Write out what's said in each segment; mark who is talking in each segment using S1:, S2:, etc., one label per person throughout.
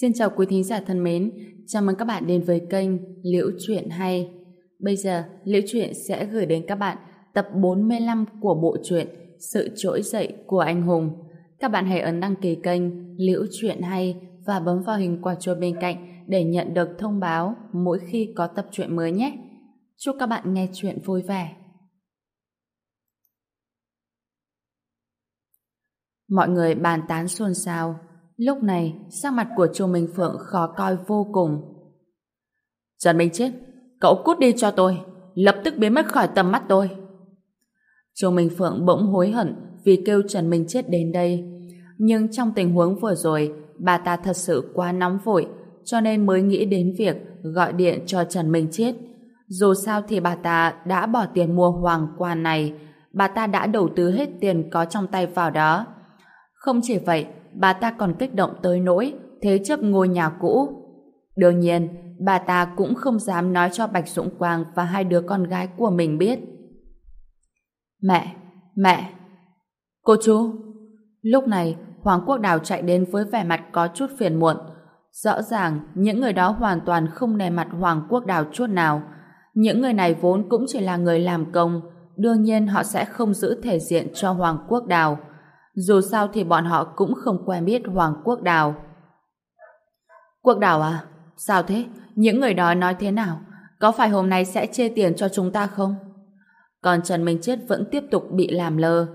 S1: Xin chào quý thính giả thân mến, chào mừng các bạn đến với kênh Liễu Chuyện Hay. Bây giờ, Liễu Chuyện sẽ gửi đến các bạn tập 45 của bộ truyện Sự Trỗi Dậy của Anh Hùng. Các bạn hãy ấn đăng ký kênh Liễu Chuyện Hay và bấm vào hình quả chuông bên cạnh để nhận được thông báo mỗi khi có tập truyện mới nhé. Chúc các bạn nghe chuyện vui vẻ. Mọi người bàn tán xôn xao. Lúc này, sắc mặt của Chu Minh Phượng khó coi vô cùng. Trần Minh Chết, cậu cút đi cho tôi, lập tức biến mất khỏi tầm mắt tôi. Chu Minh Phượng bỗng hối hận vì kêu Trần Minh Chết đến đây. Nhưng trong tình huống vừa rồi, bà ta thật sự quá nóng vội, cho nên mới nghĩ đến việc gọi điện cho Trần Minh Chết. Dù sao thì bà ta đã bỏ tiền mua hoàng quan này, bà ta đã đầu tư hết tiền có trong tay vào đó. Không chỉ vậy, bà ta còn kích động tới nỗi thế chấp ngôi nhà cũ. Đương nhiên, bà ta cũng không dám nói cho Bạch Dũng Quang và hai đứa con gái của mình biết. Mẹ, mẹ, cô chú. Lúc này, Hoàng Quốc Đào chạy đến với vẻ mặt có chút phiền muộn. Rõ ràng, những người đó hoàn toàn không nề mặt Hoàng Quốc Đào chút nào. Những người này vốn cũng chỉ là người làm công, đương nhiên họ sẽ không giữ thể diện cho Hoàng Quốc Đào. Dù sao thì bọn họ cũng không quen biết Hoàng Quốc Đào. Quốc Đào à? Sao thế? Những người đó nói thế nào? Có phải hôm nay sẽ chê tiền cho chúng ta không? Còn Trần Minh Chết vẫn tiếp tục bị làm lơ.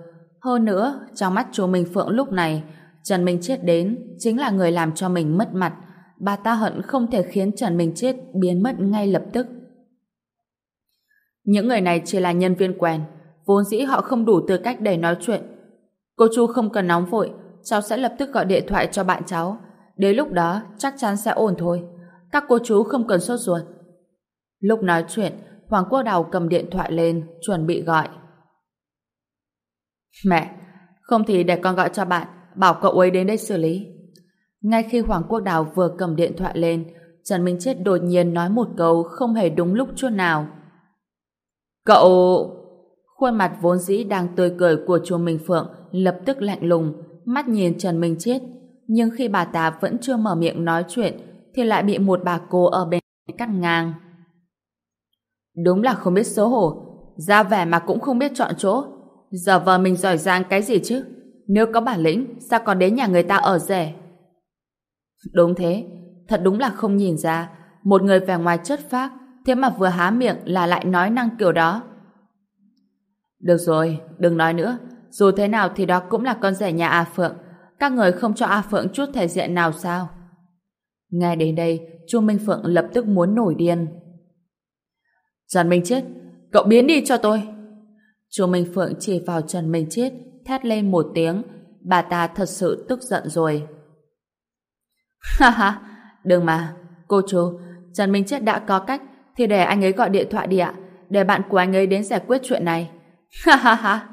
S1: Hơn nữa, trong mắt chú Minh Phượng lúc này, Trần Minh Chết đến chính là người làm cho mình mất mặt. Bà ta hận không thể khiến Trần Minh Chết biến mất ngay lập tức. Những người này chỉ là nhân viên quen, vốn dĩ họ không đủ tư cách để nói chuyện. Cô Chu không cần nóng vội, cháu sẽ lập tức gọi điện thoại cho bạn cháu. Đến lúc đó chắc chắn sẽ ổn thôi. Các cô chú không cần sốt ruột. Lúc nói chuyện, Hoàng Quốc Đào cầm điện thoại lên, chuẩn bị gọi. Mẹ, không thì để con gọi cho bạn, bảo cậu ấy đến đây xử lý. Ngay khi Hoàng Quốc Đào vừa cầm điện thoại lên, Trần Minh Chết đột nhiên nói một câu không hề đúng lúc chút nào. Cậu... Khuôn mặt vốn dĩ đang tươi cười của chùa Minh Phượng lập tức lạnh lùng, mắt nhìn Trần Minh Chết. Nhưng khi bà ta vẫn chưa mở miệng nói chuyện, thì lại bị một bà cô ở bên cắt ngang. Đúng là không biết xấu hổ, ra vẻ mà cũng không biết chọn chỗ. Giờ vợ mình giỏi giang cái gì chứ? Nếu có bản lĩnh, sao còn đến nhà người ta ở rẻ? Đúng thế, thật đúng là không nhìn ra, một người vẻ ngoài chất phác, thế mà vừa há miệng là lại nói năng kiểu đó. Được rồi, đừng nói nữa, dù thế nào thì đó cũng là con rể nhà A Phượng. Các người không cho A Phượng chút thể diện nào sao? Nghe đến đây, Chu Minh Phượng lập tức muốn nổi điên. Trần Minh Chết, cậu biến đi cho tôi. Chu Minh Phượng chỉ vào Trần Minh Chết, thét lên một tiếng. Bà ta thật sự tức giận rồi. Ha ha, đừng mà. Cô chú, Trần Minh Chết đã có cách, thì để anh ấy gọi điện thoại đi ạ. Để bạn của anh ấy đến giải quyết chuyện này. Ha ha ha.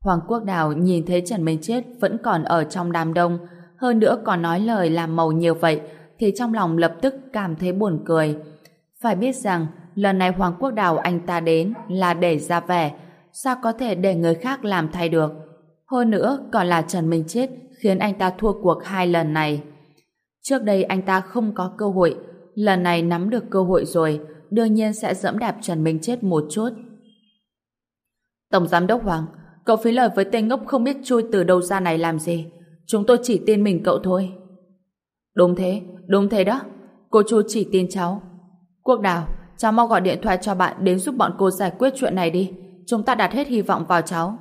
S1: Hoàng Quốc Đào nhìn thấy Trần Minh Chết vẫn còn ở trong đám đông, hơn nữa còn nói lời làm màu nhiều vậy, thì trong lòng lập tức cảm thấy buồn cười. Phải biết rằng, lần này Hoàng Quốc Đào anh ta đến là để ra vẻ, sao có thể để người khác làm thay được. Hơn nữa, còn là Trần Minh Chết khiến anh ta thua cuộc hai lần này. Trước đây anh ta không có cơ hội, lần này nắm được cơ hội rồi, đương nhiên sẽ dẫm đạp Trần Minh Chết một chút. Tổng Giám đốc Hoàng, Cậu phí lời với tên ngốc không biết chui từ đâu ra này làm gì. Chúng tôi chỉ tin mình cậu thôi. Đúng thế, đúng thế đó. Cô Chu chỉ tin cháu. Quốc Đào, cháu mau gọi điện thoại cho bạn đến giúp bọn cô giải quyết chuyện này đi. Chúng ta đặt hết hy vọng vào cháu.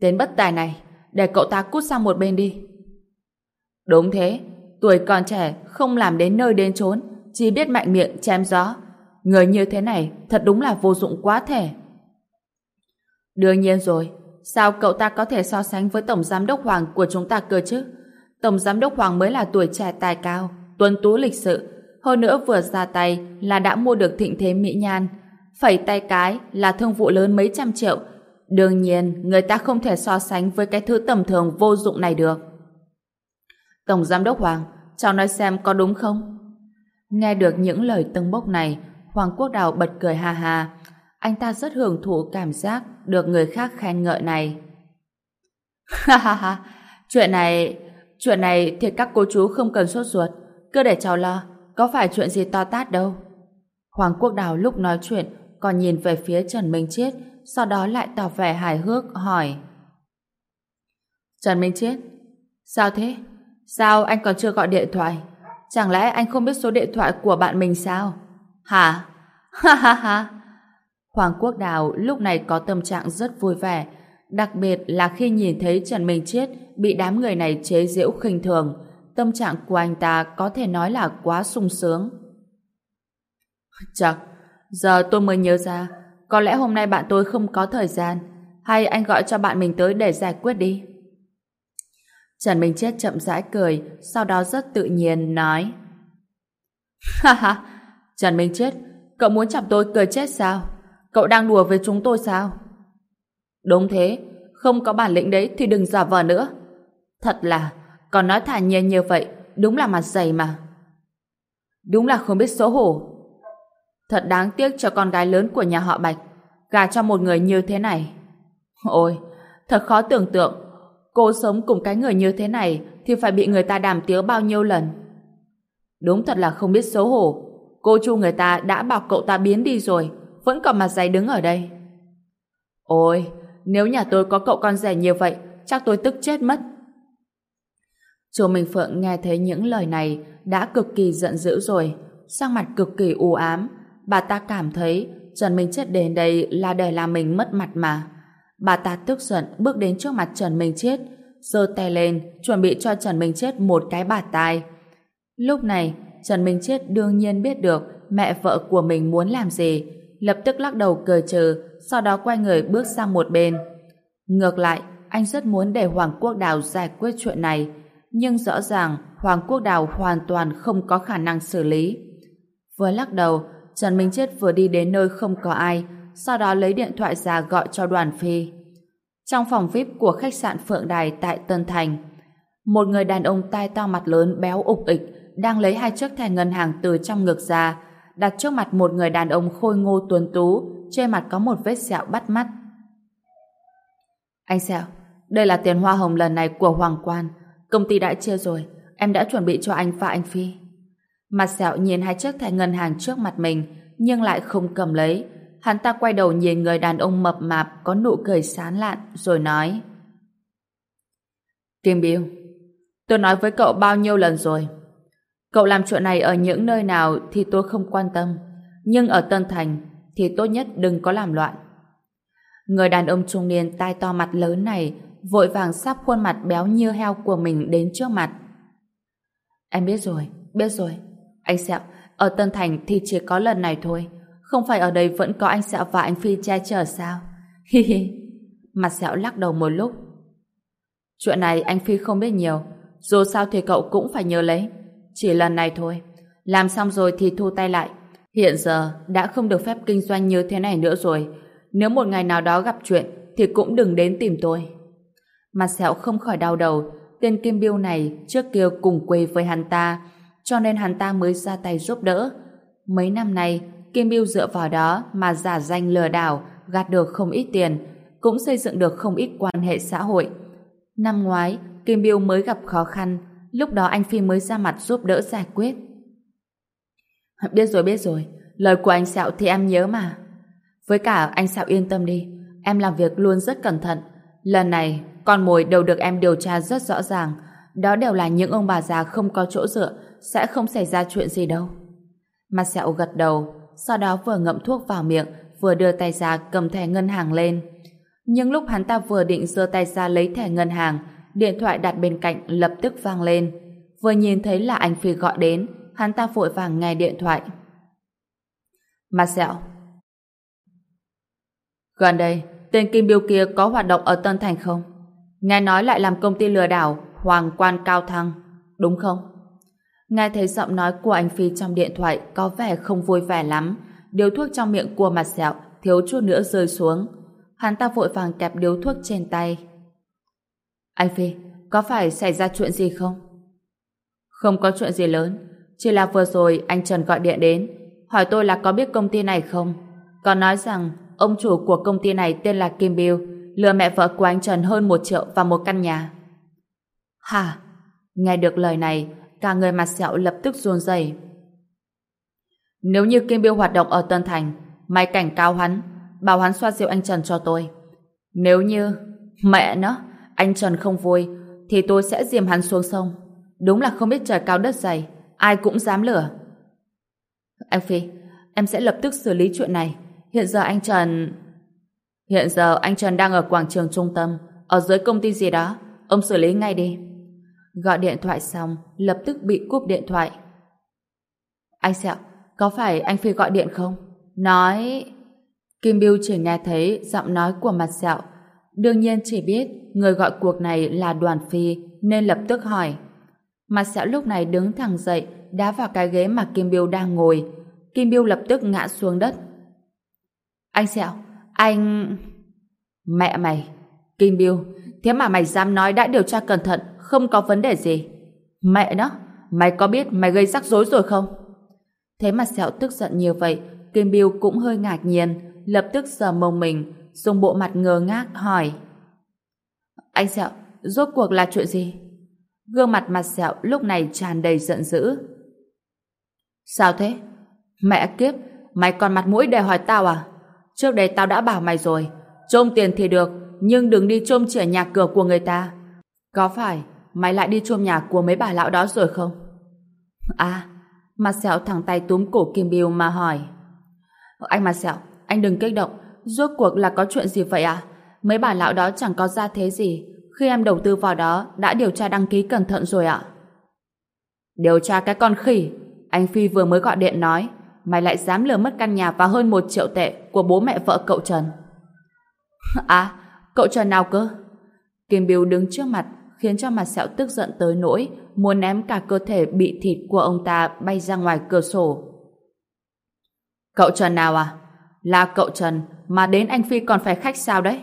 S1: Tên bất tài này, để cậu ta cút sang một bên đi. Đúng thế, tuổi còn trẻ, không làm đến nơi đến chốn, chỉ biết mạnh miệng chém gió. Người như thế này thật đúng là vô dụng quá thể. Đương nhiên rồi, sao cậu ta có thể so sánh với Tổng Giám đốc Hoàng của chúng ta cơ chứ? Tổng Giám đốc Hoàng mới là tuổi trẻ tài cao, tuân tú lịch sự, hơn nữa vừa ra tay là đã mua được thịnh thế mỹ nhan. Phẩy tay cái là thương vụ lớn mấy trăm triệu. Đương nhiên, người ta không thể so sánh với cái thứ tầm thường vô dụng này được. Tổng Giám đốc Hoàng, cháu nói xem có đúng không? Nghe được những lời tâng bốc này, Hoàng Quốc Đào bật cười ha ha, anh ta rất hưởng thụ cảm giác được người khác khen ngợi này. Ha ha ha, chuyện này, chuyện này thì các cô chú không cần sốt ruột, cứ để cháu lo, có phải chuyện gì to tát đâu. Hoàng Quốc Đào lúc nói chuyện còn nhìn về phía Trần Minh Chiết, sau đó lại tỏ vẻ hài hước hỏi. Trần Minh Chiết, sao thế? Sao anh còn chưa gọi điện thoại? Chẳng lẽ anh không biết số điện thoại của bạn mình sao? Hả? Ha ha ha! Hoàng Quốc Đào lúc này có tâm trạng rất vui vẻ, đặc biệt là khi nhìn thấy Trần Minh Chết bị đám người này chế giễu khinh thường, tâm trạng của anh ta có thể nói là quá sung sướng. Chật, giờ tôi mới nhớ ra, có lẽ hôm nay bạn tôi không có thời gian, hay anh gọi cho bạn mình tới để giải quyết đi. Trần Minh Chết chậm rãi cười, sau đó rất tự nhiên nói Ha ha, Trần Minh Chết, cậu muốn chọc tôi cười chết sao? Cậu đang đùa với chúng tôi sao? Đúng thế, không có bản lĩnh đấy thì đừng giả vờ nữa. Thật là, còn nói thản nhiên như vậy, đúng là mặt dày mà. Đúng là không biết xấu hổ. Thật đáng tiếc cho con gái lớn của nhà họ Bạch, gà cho một người như thế này. Ôi, thật khó tưởng tượng, cô sống cùng cái người như thế này thì phải bị người ta đàm tiếu bao nhiêu lần. Đúng thật là không biết xấu hổ. Cô chu người ta đã bảo cậu ta biến đi rồi, vẫn còn mặt dày đứng ở đây. Ôi, nếu nhà tôi có cậu con rẻ như vậy, chắc tôi tức chết mất. Chu Minh Phượng nghe thấy những lời này đã cực kỳ giận dữ rồi, sang mặt cực kỳ u ám. Bà ta cảm thấy Trần Minh Chết đến đây là để làm mình mất mặt mà. Bà ta tức giận bước đến trước mặt Trần Minh Chết, giơ tay lên, chuẩn bị cho Trần Minh Chết một cái bạt tai. Lúc này, Trần Minh Chết đương nhiên biết được mẹ vợ của mình muốn làm gì, lập tức lắc đầu cười trừ, sau đó quay người bước sang một bên. Ngược lại, anh rất muốn để Hoàng Quốc Đào giải quyết chuyện này, nhưng rõ ràng Hoàng Quốc Đào hoàn toàn không có khả năng xử lý. Vừa lắc đầu, Trần Minh Chết vừa đi đến nơi không có ai, sau đó lấy điện thoại ra gọi cho đoàn phi. Trong phòng VIP của khách sạn Phượng Đài tại Tân Thành, một người đàn ông tai to mặt lớn béo ục ịch đang lấy hai chiếc thẻ ngân hàng từ trong ngực ra, đặt trước mặt một người đàn ông khôi ngô tuấn tú, trên mặt có một vết sẹo bắt mắt. Anh Sẹo, đây là tiền hoa hồng lần này của Hoàng Quan. Công ty đã chia rồi, em đã chuẩn bị cho anh và anh Phi. Mặt Sẹo nhìn hai chiếc thẻ ngân hàng trước mặt mình, nhưng lại không cầm lấy. Hắn ta quay đầu nhìn người đàn ông mập mạp có nụ cười sán lạn, rồi nói Kim Biêu, tôi nói với cậu bao nhiêu lần rồi, Cậu làm chuyện này ở những nơi nào thì tôi không quan tâm. Nhưng ở Tân Thành thì tốt nhất đừng có làm loạn. Người đàn ông trung niên tai to mặt lớn này vội vàng sắp khuôn mặt béo như heo của mình đến trước mặt. Em biết rồi, biết rồi. Anh Sẹo, ở Tân Thành thì chỉ có lần này thôi. Không phải ở đây vẫn có anh Sẹo và anh Phi che chở sao? Hi hi. Mặt Sẹo lắc đầu một lúc. Chuyện này anh Phi không biết nhiều. Dù sao thì cậu cũng phải nhớ lấy. Chỉ lần này thôi. Làm xong rồi thì thu tay lại. Hiện giờ đã không được phép kinh doanh như thế này nữa rồi. Nếu một ngày nào đó gặp chuyện thì cũng đừng đến tìm tôi. Mặt sẹo không khỏi đau đầu. Tên Kim Biêu này trước kia cùng quê với hắn ta, cho nên hắn ta mới ra tay giúp đỡ. Mấy năm nay, Kim Biêu dựa vào đó mà giả danh lừa đảo, gạt được không ít tiền, cũng xây dựng được không ít quan hệ xã hội. Năm ngoái, Kim Biêu mới gặp khó khăn Lúc đó anh Phi mới ra mặt giúp đỡ giải quyết. Biết rồi, biết rồi. Lời của anh Sẹo thì em nhớ mà. Với cả anh Sẹo yên tâm đi. Em làm việc luôn rất cẩn thận. Lần này, con mồi đều được em điều tra rất rõ ràng. Đó đều là những ông bà già không có chỗ dựa, sẽ không xảy ra chuyện gì đâu. Mặt Sẹo gật đầu, sau đó vừa ngậm thuốc vào miệng, vừa đưa tay ra cầm thẻ ngân hàng lên. Nhưng lúc hắn ta vừa định giơ tay ra lấy thẻ ngân hàng, điện thoại đặt bên cạnh lập tức vang lên. Vừa nhìn thấy là anh Phi gọi đến, hắn ta vội vàng nghe điện thoại. Marcel Gần đây, tên Kim Biêu kia có hoạt động ở Tân Thành không? Nghe nói lại làm công ty lừa đảo Hoàng Quan Cao Thăng, đúng không? Nghe thấy giọng nói của anh Phi trong điện thoại có vẻ không vui vẻ lắm. Điếu thuốc trong miệng của mặt sẹo thiếu chút nữa rơi xuống. Hắn ta vội vàng kẹp điếu thuốc trên tay. Anh Phi, có phải xảy ra chuyện gì không? Không có chuyện gì lớn, chỉ là vừa rồi anh Trần gọi điện đến, hỏi tôi là có biết công ty này không? Còn nói rằng ông chủ của công ty này tên là Kim Bill, lừa mẹ vợ của anh Trần hơn một triệu và một căn nhà. Hả? Nghe được lời này, cả người mặt sẹo lập tức run rẩy. Nếu như Kim Biêu hoạt động ở Tân Thành, mày cảnh cáo hắn, bảo hắn xoa dịu anh Trần cho tôi. Nếu như, mẹ nó, anh Trần không vui, thì tôi sẽ diềm hắn xuống sông. Đúng là không biết trời cao đất dày, ai cũng dám lửa. Anh Phi, em sẽ lập tức xử lý chuyện này. Hiện giờ anh Trần... Hiện giờ anh Trần đang ở quảng trường trung tâm, ở dưới công ty gì đó. Ông xử lý ngay đi. Gọi điện thoại xong, lập tức bị cúp điện thoại. Anh Sẹo, có phải anh Phi gọi điện không? Nói... Kim Biêu chỉ nghe thấy giọng nói của mặt sẹo. Đương nhiên chỉ biết người gọi cuộc này là đoàn phi nên lập tức hỏi. Mặt sẹo lúc này đứng thẳng dậy đá vào cái ghế mà Kim Biêu đang ngồi. Kim Biêu lập tức ngã xuống đất. Anh sẹo, anh... Mẹ mày, Kim Biêu, thế mà mày dám nói đã điều tra cẩn thận, không có vấn đề gì. Mẹ nó, mày có biết mày gây rắc rối rồi không? Thế mà sẹo tức giận như vậy, Kim Biêu cũng hơi ngạc nhiên, lập tức sờ mông mình, dùng bộ mặt ngơ ngác hỏi. Anh Sẹo, rốt cuộc là chuyện gì? Gương mặt mặt Sẹo lúc này tràn đầy giận dữ. Sao thế? Mẹ kiếp, mày còn mặt mũi để hỏi tao à? Trước đây tao đã bảo mày rồi, trôm tiền thì được, nhưng đừng đi trôm trẻ nhà cửa của người ta. Có phải mày lại đi trôm nhà của mấy bà lão đó rồi không? À, mặt Sẹo thẳng tay túm cổ Kim Biêu mà hỏi. Anh mặt Sẹo, anh đừng kích động, rốt cuộc là có chuyện gì vậy à? Mấy bà lão đó chẳng có ra thế gì. Khi em đầu tư vào đó, đã điều tra đăng ký cẩn thận rồi ạ. Điều tra cái con khỉ. Anh Phi vừa mới gọi điện nói, mày lại dám lừa mất căn nhà và hơn một triệu tệ của bố mẹ vợ cậu Trần. À, cậu Trần nào cơ? Kim Biêu đứng trước mặt, khiến cho mặt sẹo tức giận tới nỗi muốn ném cả cơ thể bị thịt của ông ta bay ra ngoài cửa sổ. Cậu Trần nào à? Là cậu Trần mà đến anh Phi còn phải khách sao đấy?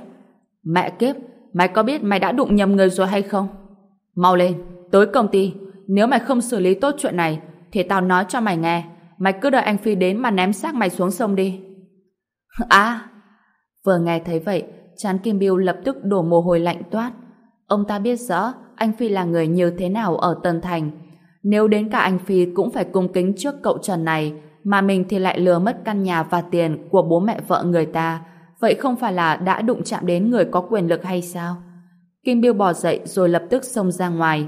S1: Mẹ kiếp, mày có biết mày đã đụng nhầm người rồi hay không? Mau lên, tới công ty. Nếu mày không xử lý tốt chuyện này, thì tao nói cho mày nghe. Mày cứ đợi anh Phi đến mà ném xác mày xuống sông đi. À! Vừa nghe thấy vậy, chán Kim Biêu lập tức đổ mồ hôi lạnh toát. Ông ta biết rõ anh Phi là người như thế nào ở Tân Thành. Nếu đến cả anh Phi cũng phải cung kính trước cậu Trần này, mà mình thì lại lừa mất căn nhà và tiền của bố mẹ vợ người ta, vậy không phải là đã đụng chạm đến người có quyền lực hay sao? Kim Biêu bò dậy rồi lập tức xông ra ngoài.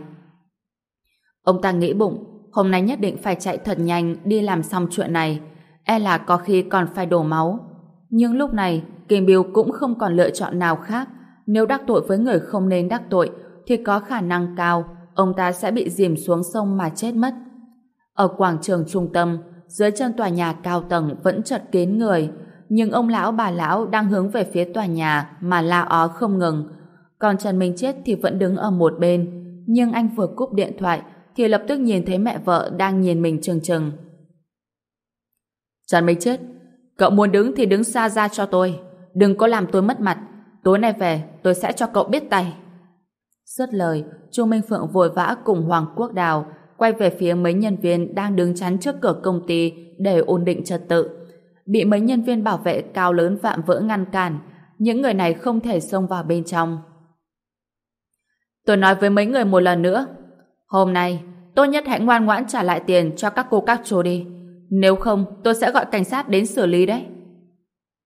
S1: Ông ta nghĩ bụng, hôm nay nhất định phải chạy thật nhanh đi làm xong chuyện này, e là có khi còn phải đổ máu. Nhưng lúc này, Kim Biêu cũng không còn lựa chọn nào khác. Nếu đắc tội với người không nên đắc tội, thì có khả năng cao ông ta sẽ bị dìm xuống sông mà chết mất. Ở quảng trường trung tâm, dưới chân tòa nhà cao tầng vẫn chật kín người, nhưng ông lão bà lão đang hướng về phía tòa nhà mà la ó không ngừng. Còn Trần Minh Chết thì vẫn đứng ở một bên, nhưng anh vừa cúp điện thoại thì lập tức nhìn thấy mẹ vợ đang nhìn mình chừng chừng. Trần Minh Chết, cậu muốn đứng thì đứng xa ra cho tôi, đừng có làm tôi mất mặt. Tối nay về tôi sẽ cho cậu biết tay. Dứt lời, Chu Minh Phượng vội vã cùng Hoàng Quốc Đào quay về phía mấy nhân viên đang đứng chắn trước cửa công ty để ổn định trật tự. Bị mấy nhân viên bảo vệ cao lớn vạm vỡ ngăn cản, những người này không thể xông vào bên trong. Tôi nói với mấy người một lần nữa, hôm nay tốt nhất hãy ngoan ngoãn trả lại tiền cho các cô các chú đi. Nếu không, tôi sẽ gọi cảnh sát đến xử lý đấy.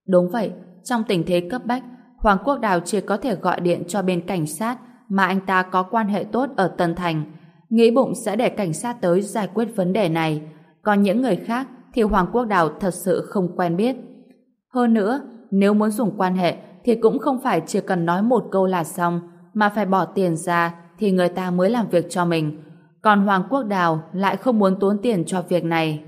S1: Đúng vậy, trong tình thế cấp bách, Hoàng Quốc Đào chỉ có thể gọi điện cho bên cảnh sát mà anh ta có quan hệ tốt ở Tân Thành, nghĩ bụng sẽ để cảnh sát tới giải quyết vấn đề này. Còn những người khác thì Hoàng Quốc Đào thật sự không quen biết. Hơn nữa, nếu muốn dùng quan hệ thì cũng không phải chỉ cần nói một câu là xong, mà phải bỏ tiền ra thì người ta mới làm việc cho mình. Còn Hoàng Quốc Đào lại không muốn tốn tiền cho việc này.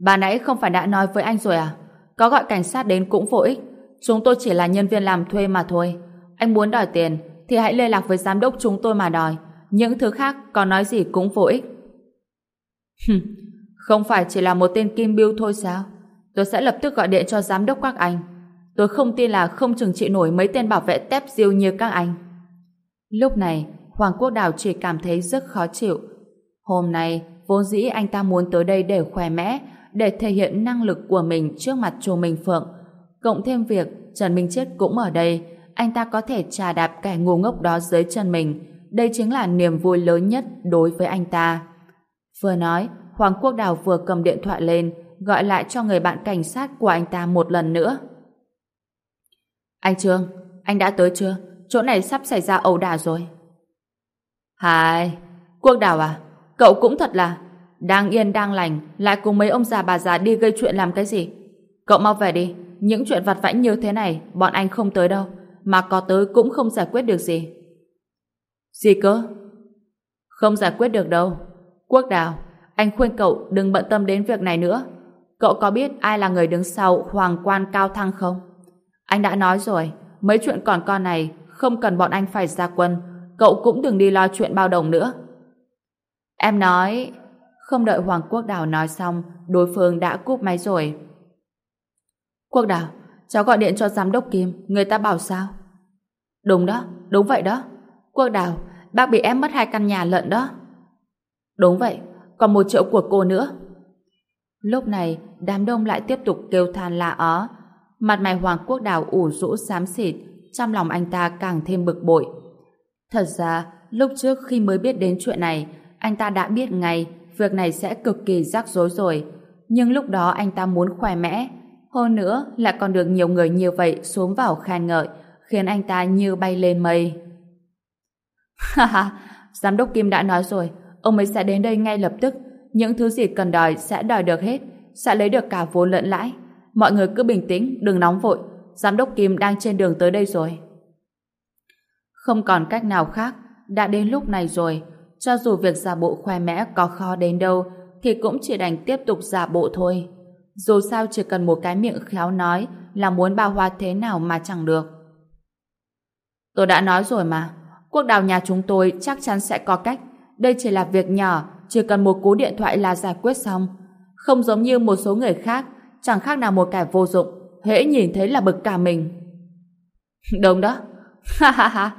S1: Bà nãy không phải đã nói với anh rồi à? Có gọi cảnh sát đến cũng vô ích. Chúng tôi chỉ là nhân viên làm thuê mà thôi. Anh muốn đòi tiền thì hãy liên lạc với giám đốc chúng tôi mà đòi. Những thứ khác còn nói gì cũng vô ích. không phải chỉ là một tên kim biêu thôi sao? Tôi sẽ lập tức gọi điện cho giám đốc các anh. Tôi không tin là không chừng trị nổi mấy tên bảo vệ tép diêu như các anh. Lúc này, Hoàng Quốc Đào chỉ cảm thấy rất khó chịu. Hôm nay, vốn dĩ anh ta muốn tới đây để khỏe mẽ, để thể hiện năng lực của mình trước mặt chùa Minh Phượng. Cộng thêm việc Trần Minh Chết cũng ở đây, anh ta có thể trà đạp kẻ ngu ngốc đó dưới chân mình, đây chính là niềm vui lớn nhất đối với anh ta. Vừa nói, Hoàng Quốc Đào vừa cầm điện thoại lên, gọi lại cho người bạn cảnh sát của anh ta một lần nữa. Anh Trương, anh đã tới chưa? Chỗ này sắp xảy ra ẩu đả rồi. Hai, Quốc Đào à? Cậu cũng thật là đang yên đang lành lại cùng mấy ông già bà già đi gây chuyện làm cái gì? Cậu mau về đi. Những chuyện vặt vãnh như thế này bọn anh không tới đâu. Mà có tới cũng không giải quyết được gì. Gì cơ? Không giải quyết được đâu. Quốc Đào, anh khuyên cậu đừng bận tâm đến việc này nữa. Cậu có biết ai là người đứng sau hoàng quan cao thăng không? Anh đã nói rồi, mấy chuyện còn con này không cần bọn anh phải ra quân. Cậu cũng đừng đi lo chuyện bao đồng nữa. Em nói... Không đợi Hoàng Quốc Đào nói xong, đối phương đã cúp máy rồi. Quốc Đào, cháu gọi điện cho giám đốc Kim, người ta bảo sao? Đúng đó, đúng vậy đó. Quốc Đào, bác bị ép mất hai căn nhà lợn đó. Đúng vậy, còn một triệu của cô nữa. Lúc này, đám đông lại tiếp tục kêu than lạ ó. Mặt mày Hoàng Quốc Đào ủ rũ xám xịt, trong lòng anh ta càng thêm bực bội. Thật ra, lúc trước khi mới biết đến chuyện này, anh ta đã biết ngay việc này sẽ cực kỳ rắc rối rồi. Nhưng lúc đó anh ta muốn khỏe mẽ. Hơn nữa, lại còn được nhiều người như vậy xuống vào khen ngợi, khiến anh ta như bay lên mây. Ha ha, giám đốc Kim đã nói rồi, ông ấy sẽ đến đây ngay lập tức. Những thứ gì cần đòi sẽ đòi được hết, sẽ lấy được cả vốn lẫn lãi. Mọi người cứ bình tĩnh, đừng nóng vội. Giám đốc Kim đang trên đường tới đây rồi. Không còn cách nào khác, đã đến lúc này rồi. Cho dù việc giả bộ khoe mẽ có khó đến đâu, thì cũng chỉ đành tiếp tục giả bộ thôi. Dù sao chỉ cần một cái miệng khéo nói là muốn bao hoa thế nào mà chẳng được. Tôi đã nói rồi mà, quốc đào nhà chúng tôi chắc chắn sẽ có cách. Đây chỉ là việc nhỏ, chỉ cần một cú điện thoại là giải quyết xong. Không giống như một số người khác, chẳng khác nào một kẻ vô dụng, hễ nhìn thấy là bực cả mình. Đúng đó. Ha ha ha.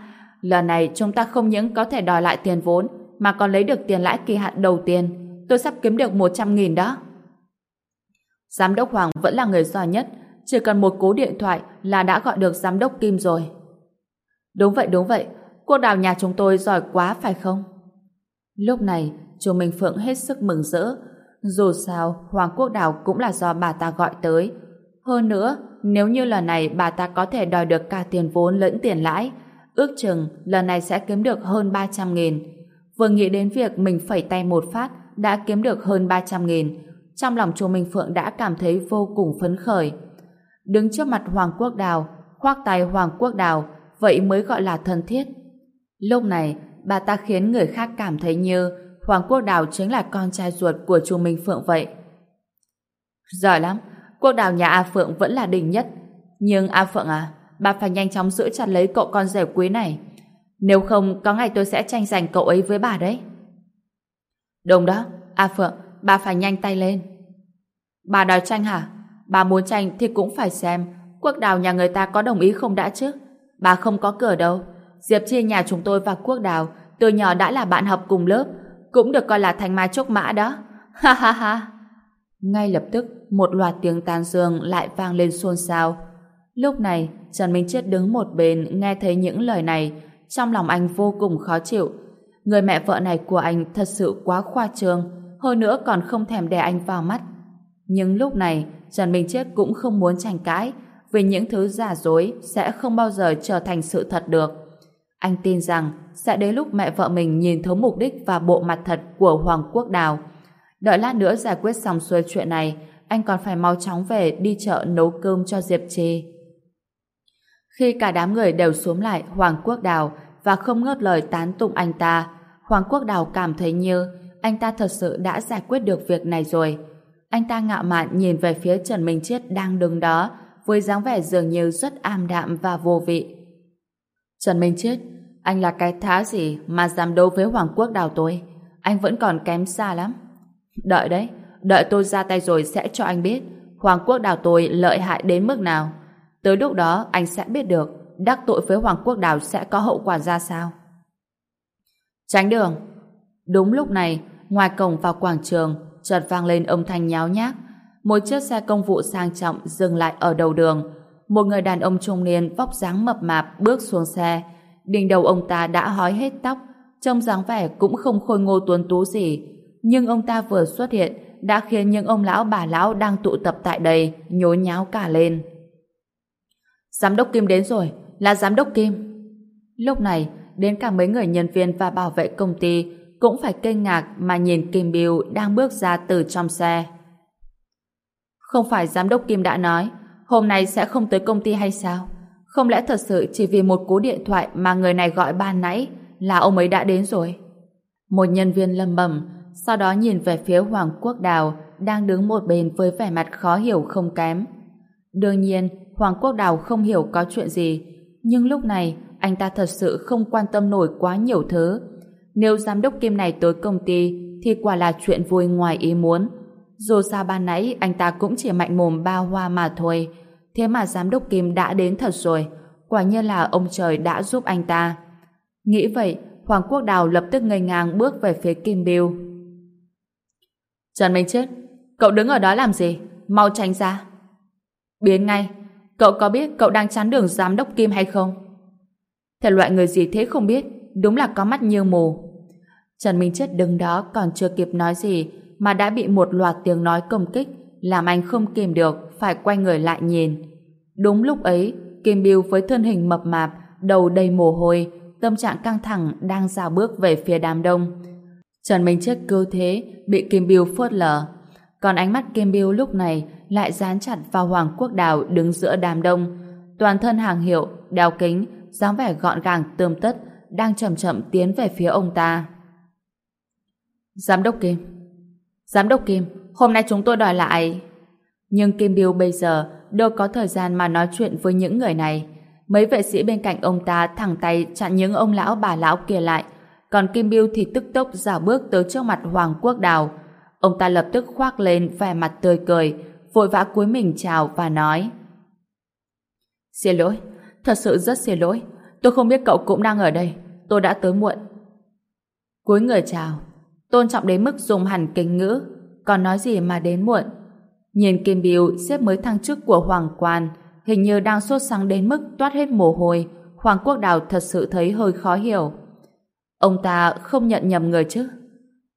S1: Lần này chúng ta không những có thể đòi lại tiền vốn, mà còn lấy được tiền lãi kỳ hạn đầu tiên. Tôi sắp kiếm được 100.000 đó. Giám đốc Hoàng vẫn là người giỏi nhất, chỉ cần một cú điện thoại là đã gọi được giám đốc Kim rồi. Đúng vậy, đúng vậy. Cô đào nhà chúng tôi giỏi quá phải không? Lúc này, chú Minh Phượng hết sức mừng rỡ. Dù sao, Hoàng Quốc Đào cũng là do bà ta gọi tới. Hơn nữa, nếu như lần này bà ta có thể đòi được cả tiền vốn lẫn tiền lãi, ước chừng lần này sẽ kiếm được hơn 300 nghìn. Vừa nghĩ đến việc mình phẩy tay một phát đã kiếm được hơn 300 nghìn, trong lòng chú Minh Phượng đã cảm thấy vô cùng phấn khởi. Đứng trước mặt Hoàng Quốc Đào, khoác tay Hoàng Quốc Đào, vậy mới gọi là thân thiết. Lúc này, bà ta khiến người khác cảm thấy như Hoàng Quốc Đào chính là con trai ruột của chùa Minh Phượng vậy. Giỏi lắm, Quốc Đào nhà A Phượng vẫn là đỉnh nhất. Nhưng A Phượng à, bà phải nhanh chóng giữ chặt lấy cậu con rể quý này. Nếu không, có ngày tôi sẽ tranh giành cậu ấy với bà đấy. Đúng đó, A Phượng, bà phải nhanh tay lên. Bà đòi tranh hả? Bà muốn tranh thì cũng phải xem quốc đào nhà người ta có đồng ý không đã chứ. Bà không có cửa đâu. Diệp Chi nhà chúng tôi và quốc đào từ nhỏ đã là bạn học cùng lớp cũng được coi là thành mai trúc mã đó. Ha ha ha. Ngay lập tức một loạt tiếng tàn dương lại vang lên xôn xao. Lúc này Trần Minh Chết đứng một bên nghe thấy những lời này trong lòng anh vô cùng khó chịu. Người mẹ vợ này của anh thật sự quá khoa trương hơn nữa còn không thèm đè anh vào mắt. Nhưng lúc này, Trần Minh Chết cũng không muốn tranh cãi, vì những thứ giả dối sẽ không bao giờ trở thành sự thật được. Anh tin rằng sẽ đến lúc mẹ vợ mình nhìn thấu mục đích và bộ mặt thật của Hoàng Quốc Đào. Đợi lát nữa giải quyết xong xuôi chuyện này, anh còn phải mau chóng về đi chợ nấu cơm cho Diệp Trì. Khi cả đám người đều xuống lại Hoàng Quốc Đào và không ngớt lời tán tụng anh ta, Hoàng Quốc Đào cảm thấy như anh ta thật sự đã giải quyết được việc này rồi. Anh ta ngạo mạn nhìn về phía Trần Minh Chiết đang đứng đó với dáng vẻ dường như rất am đạm và vô vị. Trần Minh chết, anh là cái thá gì mà dám đấu với Hoàng Quốc Đào tôi? Anh vẫn còn kém xa lắm. Đợi đấy, đợi tôi ra tay rồi sẽ cho anh biết Hoàng Quốc Đào tôi lợi hại đến mức nào. Tới lúc đó anh sẽ biết được đắc tội với Hoàng Quốc Đào sẽ có hậu quả ra sao. Tránh đường. Đúng lúc này, ngoài cổng vào quảng trường, chợt vang lên âm thanh nháo nhác. Một chiếc xe công vụ sang trọng dừng lại ở đầu đường. Một người đàn ông trung niên vóc dáng mập mạp bước xuống xe. Đỉnh đầu ông ta đã hói hết tóc, trông dáng vẻ cũng không khôi ngô tuấn tú gì. Nhưng ông ta vừa xuất hiện đã khiến những ông lão bà lão đang tụ tập tại đây nhốn nháo cả lên. Giám đốc Kim đến rồi, là giám đốc Kim. Lúc này, đến cả mấy người nhân viên và bảo vệ công ty cũng phải kinh ngạc mà nhìn Kim Biêu đang bước ra từ trong xe. Không phải giám đốc Kim đã nói hôm nay sẽ không tới công ty hay sao? Không lẽ thật sự chỉ vì một cú điện thoại mà người này gọi ban nãy là ông ấy đã đến rồi? Một nhân viên lầm bầm, sau đó nhìn về phía Hoàng Quốc Đào đang đứng một bên với vẻ mặt khó hiểu không kém. Đương nhiên, Hoàng Quốc Đào không hiểu có chuyện gì, nhưng lúc này anh ta thật sự không quan tâm nổi quá nhiều thứ. Nếu giám đốc Kim này tới công ty thì quả là chuyện vui ngoài ý muốn. Dù sao ban nãy anh ta cũng chỉ mạnh mồm ba hoa mà thôi. Thế mà giám đốc Kim đã đến thật rồi. Quả nhiên là ông trời đã giúp anh ta. Nghĩ vậy, Hoàng Quốc Đào lập tức ngây ngang bước về phía Kim Biêu. Trần Minh Chết, cậu đứng ở đó làm gì? Mau tránh ra. Biến ngay. Cậu có biết cậu đang chắn đường giám đốc Kim hay không? Thể loại người gì thế không biết, đúng là có mắt như mù. Trần Minh Chết đứng đó còn chưa kịp nói gì mà đã bị một loạt tiếng nói công kích làm anh không kìm được phải quay người lại nhìn. Đúng lúc ấy, Kim Biêu với thân hình mập mạp, đầu đầy mồ hôi, tâm trạng căng thẳng đang dào bước về phía đám đông. Trần Minh Chết cứ thế bị Kim Biêu phớt lờ. Còn ánh mắt Kim Biêu lúc này lại dán chặt vào Hoàng Quốc Đào đứng giữa đám đông. Toàn thân hàng hiệu, đeo kính, dáng vẻ gọn gàng tươm tất, đang chậm chậm tiến về phía ông ta. Giám đốc Kim Giám đốc Kim, hôm nay chúng tôi đòi lại... Nhưng Kim Biêu bây giờ đâu có thời gian mà nói chuyện với những người này. Mấy vệ sĩ bên cạnh ông ta thẳng tay chặn những ông lão bà lão kia lại. Còn Kim Biêu thì tức tốc dạo bước tới trước mặt Hoàng Quốc Đào. Ông ta lập tức khoác lên vẻ mặt tươi cười, vội vã cúi mình chào và nói Xin lỗi, thật sự rất xin lỗi. Tôi không biết cậu cũng đang ở đây. Tôi đã tới muộn. Cuối người chào, tôn trọng đến mức dùng hẳn kính ngữ, còn nói gì mà đến muộn. Nhìn Kim Biêu xếp mới thăng chức của Hoàng Quan, hình như đang sốt sắng đến mức toát hết mồ hôi, Hoàng Quốc Đào thật sự thấy hơi khó hiểu. Ông ta không nhận nhầm người chứ?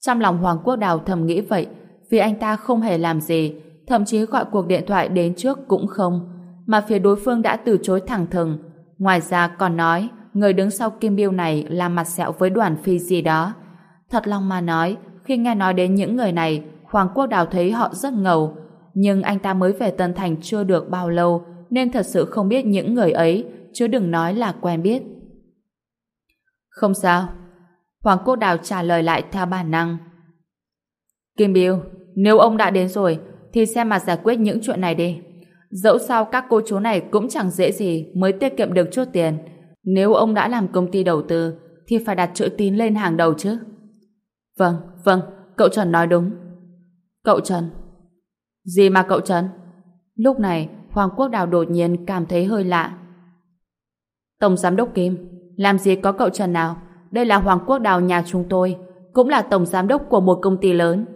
S1: Trong lòng Hoàng Quốc Đào thầm nghĩ vậy, vì anh ta không hề làm gì, thậm chí gọi cuộc điện thoại đến trước cũng không, mà phía đối phương đã từ chối thẳng thừng. Ngoài ra còn nói, người đứng sau Kim Biêu này là mặt sẹo với đoàn phi gì đó. Thật lòng mà nói, khi nghe nói đến những người này, Hoàng Quốc Đào thấy họ rất ngầu, nhưng anh ta mới về Tân Thành chưa được bao lâu, nên thật sự không biết những người ấy, chứ đừng nói là quen biết. Không sao. Hoàng Quốc Đào trả lời lại theo bản năng. Kim Biêu, nếu ông đã đến rồi, thì xem mà giải quyết những chuyện này đi. Dẫu sao các cô chú này cũng chẳng dễ gì mới tiết kiệm được chút tiền. Nếu ông đã làm công ty đầu tư, thì phải đặt chữ tín lên hàng đầu chứ. Vâng, vâng, cậu Trần nói đúng. Cậu Trần. Gì mà cậu Trần? Lúc này, Hoàng Quốc Đào đột nhiên cảm thấy hơi lạ. Tổng Giám đốc Kim, làm gì có cậu Trần nào? Đây là Hoàng Quốc Đào nhà chúng tôi, cũng là Tổng Giám đốc của một công ty lớn.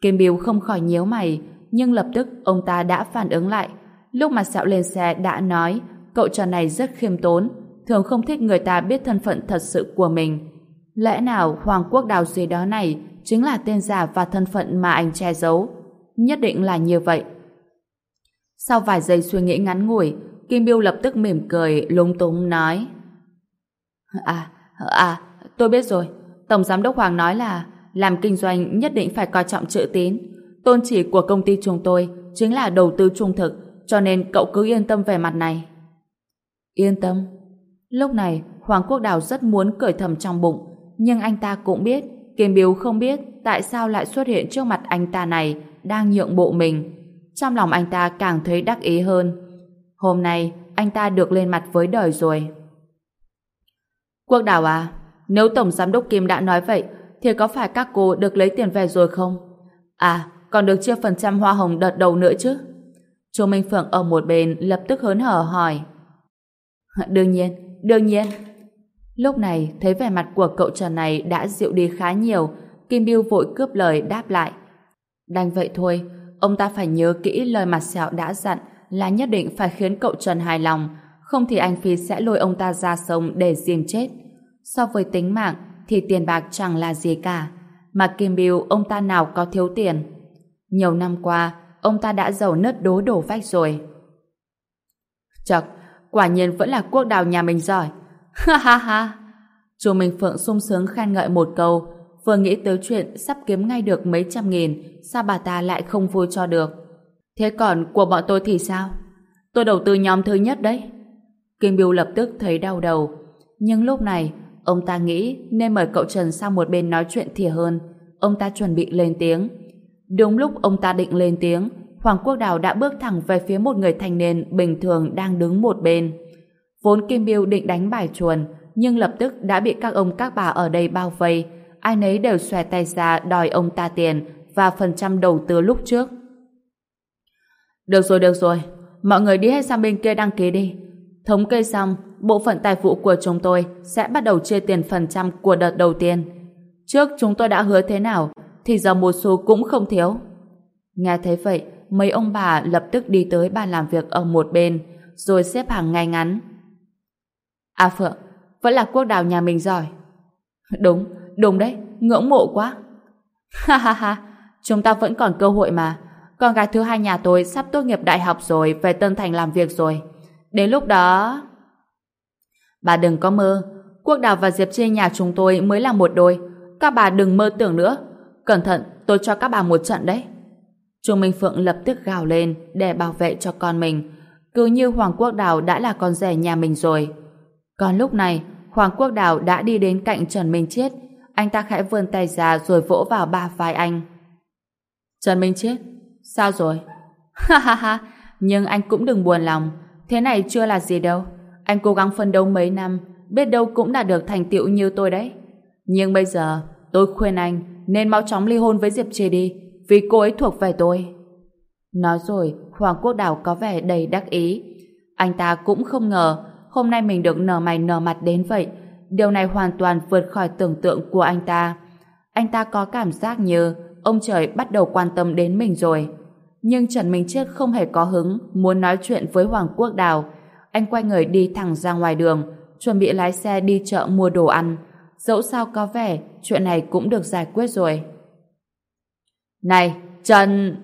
S1: Kim Biêu không khỏi nhíu mày, nhưng lập tức ông ta đã phản ứng lại. Lúc mà sẹo lên xe đã nói cậu Trần này rất khiêm tốn, thường không thích người ta biết thân phận thật sự của mình. Lẽ nào Hoàng Quốc Đào gì đó này chính là tên giả và thân phận mà anh che giấu? Nhất định là như vậy. Sau vài giây suy nghĩ ngắn ngủi, Kim Biêu lập tức mỉm cười, lúng túng nói À, à, tôi biết rồi. Tổng Giám đốc Hoàng nói là làm kinh doanh nhất định phải coi trọng chữ tín. Tôn chỉ của công ty chúng tôi chính là đầu tư trung thực, cho nên cậu cứ yên tâm về mặt này. Yên tâm. Lúc này, Hoàng Quốc Đào rất muốn cười thầm trong bụng, nhưng anh ta cũng biết, Kim Biếu không biết tại sao lại xuất hiện trước mặt anh ta này đang nhượng bộ mình. Trong lòng anh ta càng thấy đắc ý hơn. Hôm nay, anh ta được lên mặt với đời rồi. Quốc Đào à, nếu Tổng Giám đốc Kim đã nói vậy, thì có phải các cô được lấy tiền về rồi không? À, còn được chia phần trăm hoa hồng đợt đầu nữa chứ? Chu Minh Phượng ở một bên lập tức hớn hở hỏi. Đương nhiên, đương nhiên. Lúc này, thấy vẻ mặt của cậu Trần này đã dịu đi khá nhiều, Kim Biêu vội cướp lời đáp lại. Đành vậy thôi, ông ta phải nhớ kỹ lời mặt sẹo đã dặn là nhất định phải khiến cậu Trần hài lòng, không thì anh Phi sẽ lôi ông ta ra sông để diêm chết. So với tính mạng, thì tiền bạc chẳng là gì cả. Mà Kim Biêu ông ta nào có thiếu tiền. Nhiều năm qua, ông ta đã giàu nứt đố đổ vách rồi. Chật, quả nhiên vẫn là quốc đào nhà mình giỏi. Ha ha ha! Chu Minh Phượng sung sướng khen ngợi một câu, vừa nghĩ tới chuyện sắp kiếm ngay được mấy trăm nghìn, sao bà ta lại không vui cho được. Thế còn của bọn tôi thì sao? Tôi đầu tư nhóm thứ nhất đấy. Kim Biêu lập tức thấy đau đầu. Nhưng lúc này, ông ta nghĩ nên mời cậu Trần sang một bên nói chuyện thìa hơn. Ông ta chuẩn bị lên tiếng. Đúng lúc ông ta định lên tiếng, Hoàng Quốc Đào đã bước thẳng về phía một người thanh niên bình thường đang đứng một bên. Vốn Kim Biêu định đánh bài chuồn, nhưng lập tức đã bị các ông các bà ở đây bao vây. Ai nấy đều xòe tay ra đòi ông ta tiền và phần trăm đầu tư lúc trước. Được rồi, được rồi. Mọi người đi hết sang bên kia đăng ký đi. Thống kê xong, bộ phận tài vụ của chúng tôi sẽ bắt đầu chia tiền phần trăm của đợt đầu tiên. Trước chúng tôi đã hứa thế nào, thì giờ một số cũng không thiếu. Nghe thấy vậy, mấy ông bà lập tức đi tới bàn làm việc ở một bên, rồi xếp hàng ngay ngắn. À Phượng, vẫn là quốc đào nhà mình giỏi. Đúng, đúng đấy, ngưỡng mộ quá. Ha ha ha, chúng ta vẫn còn cơ hội mà. Con gái thứ hai nhà tôi sắp tốt nghiệp đại học rồi, về Tân Thành làm việc rồi. Đến lúc đó... Bà đừng có mơ, Quốc Đào và Diệp Chi nhà chúng tôi mới là một đôi. Các bà đừng mơ tưởng nữa. Cẩn thận, tôi cho các bà một trận đấy. Chu Minh Phượng lập tức gào lên để bảo vệ cho con mình. Cứ như Hoàng Quốc Đào đã là con rể nhà mình rồi. Còn lúc này, Hoàng Quốc Đào đã đi đến cạnh Trần Minh Chiết. Anh ta khẽ vươn tay ra rồi vỗ vào ba vai anh. Trần Minh Chiết, sao rồi? Ha ha ha, nhưng anh cũng đừng buồn lòng. Thế này chưa là gì đâu. Anh cố gắng phân đấu mấy năm, biết đâu cũng đạt được thành tựu như tôi đấy. Nhưng bây giờ, tôi khuyên anh nên mau chóng ly hôn với Diệp Trì đi, vì cô ấy thuộc về tôi. Nói rồi, Hoàng Quốc Đào có vẻ đầy đắc ý. Anh ta cũng không ngờ hôm nay mình được nở mày nở mặt đến vậy. Điều này hoàn toàn vượt khỏi tưởng tượng của anh ta. Anh ta có cảm giác như ông trời bắt đầu quan tâm đến mình rồi. Nhưng Trần Minh Chết không hề có hứng muốn nói chuyện với Hoàng Quốc Đào. Anh quay người đi thẳng ra ngoài đường, chuẩn bị lái xe đi chợ mua đồ ăn. Dẫu sao có vẻ chuyện này cũng được giải quyết rồi. Này, Trần...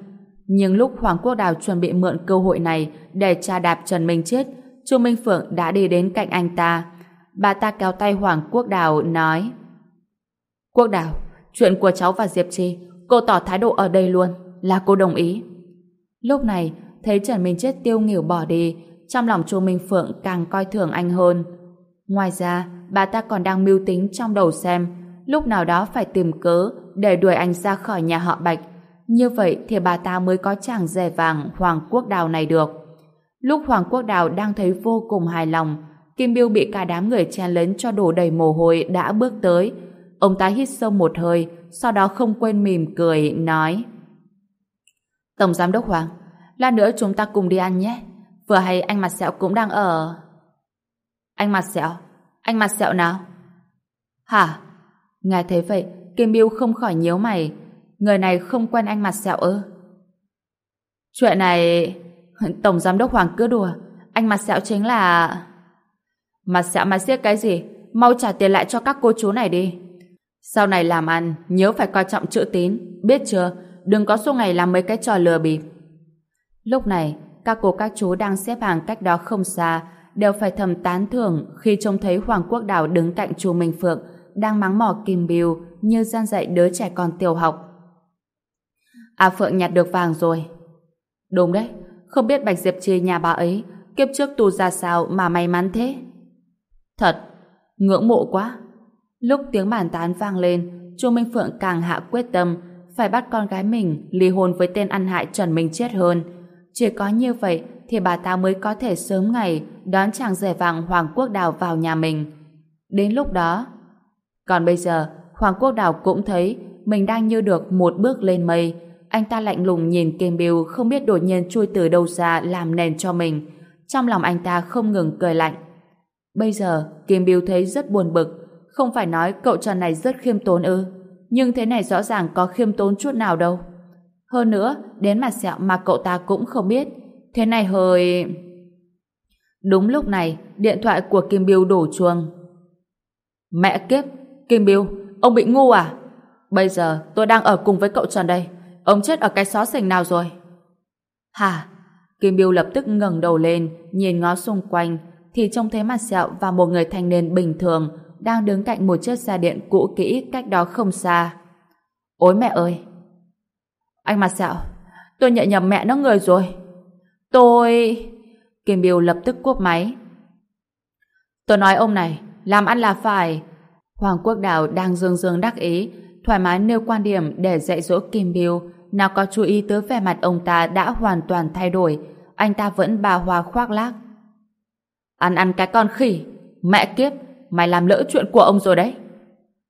S1: Nhưng lúc Hoàng Quốc Đào chuẩn bị mượn cơ hội này để tra đạp Trần Minh Chết, Chu Minh Phượng đã đi đến cạnh anh ta. Bà ta kéo tay Hoàng Quốc Đào nói Quốc Đào, chuyện của cháu và Diệp Chi, cô tỏ thái độ ở đây luôn, là cô đồng ý. Lúc này, thấy Trần Minh Chết tiêu nghỉu bỏ đi, trong lòng Chu Minh Phượng càng coi thường anh hơn. Ngoài ra, bà ta còn đang mưu tính trong đầu xem lúc nào đó phải tìm cớ để đuổi anh ra khỏi nhà họ Bạch. Như vậy thì bà ta mới có chàng rẻ vàng Hoàng Quốc Đào này được. Lúc Hoàng Quốc Đào đang thấy vô cùng hài lòng, Kim Biêu bị cả đám người chen lấn cho đổ đầy mồ hôi đã bước tới. Ông ta hít sâu một hơi, sau đó không quên mỉm cười, nói Tổng Giám Đốc Hoàng, lát nữa chúng ta cùng đi ăn nhé. Vừa hay anh mặt sẹo cũng đang ở... Anh mặt sẹo? Anh mặt sẹo nào? Hả? nghe thấy vậy, Kim Biêu không khỏi nhíu mày. Người này không quen anh mặt sẹo ư? Chuyện này... Tổng Giám Đốc Hoàng cứ đùa. Anh mặt sẹo chính là... Mặt sẹo mà siết cái gì? Mau trả tiền lại cho các cô chú này đi. Sau này làm ăn, nhớ phải coi trọng chữ tín. Biết chưa? Đừng có suốt ngày làm mấy cái trò lừa bịp. Lúc này, các cô các chú đang xếp hàng cách đó không xa, đều phải thầm tán thưởng khi trông thấy Hoàng Quốc Đào đứng cạnh chú Minh Phượng, đang mắng mỏ Kim bìu như gian dạy đứa trẻ con tiểu học. À Phượng nhặt được vàng rồi. Đúng đấy, không biết Bạch Diệp Trì nhà bà ấy kiếp trước tu ra sao mà may mắn thế. Thật, ngưỡng mộ quá. Lúc tiếng bàn tán vang lên, Chu Minh Phượng càng hạ quyết tâm phải bắt con gái mình ly hôn với tên ăn hại Trần Minh Chết hơn. Chỉ có như vậy thì bà ta mới có thể sớm ngày đón chàng rể vàng Hoàng Quốc Đào vào nhà mình. Đến lúc đó... Còn bây giờ, Hoàng Quốc Đào cũng thấy mình đang như được một bước lên mây. Anh ta lạnh lùng nhìn Kim Biêu không biết đột nhiên chui từ đâu ra làm nền cho mình. Trong lòng anh ta không ngừng cười lạnh. Bây giờ, Kim Biêu thấy rất buồn bực. Không phải nói cậu Trần này rất khiêm tốn ư. Nhưng thế này rõ ràng có khiêm tốn chút nào đâu. Hơn nữa, đến mặt sẹo mà cậu ta cũng không biết. Thế này hơi... Đúng lúc này, điện thoại của Kim Biêu đổ chuông. Mẹ kiếp, Kim Biêu, ông bị ngu à? Bây giờ tôi đang ở cùng với cậu Trần đây. Ông chết ở cái xó xỉnh nào rồi? Hả? Kim Biêu lập tức ngẩng đầu lên, nhìn ngó xung quanh, thì trông thấy mặt sẹo và một người thanh niên bình thường đang đứng cạnh một chiếc xe điện cũ kỹ cách đó không xa. Ôi mẹ ơi! Anh mặt sẹo, tôi nhận nhầm mẹ nó người rồi. Tôi... Kim Biêu lập tức cúp máy. Tôi nói ông này, làm ăn là phải. Hoàng Quốc Đào đang dương dương đắc ý, thoải mái nêu quan điểm để dạy dỗ Kim Biêu, nào có chú ý tới vẻ mặt ông ta đã hoàn toàn thay đổi, anh ta vẫn bà hoa khoác lác. Ăn ăn cái con khỉ, mẹ kiếp, mày làm lỡ chuyện của ông rồi đấy.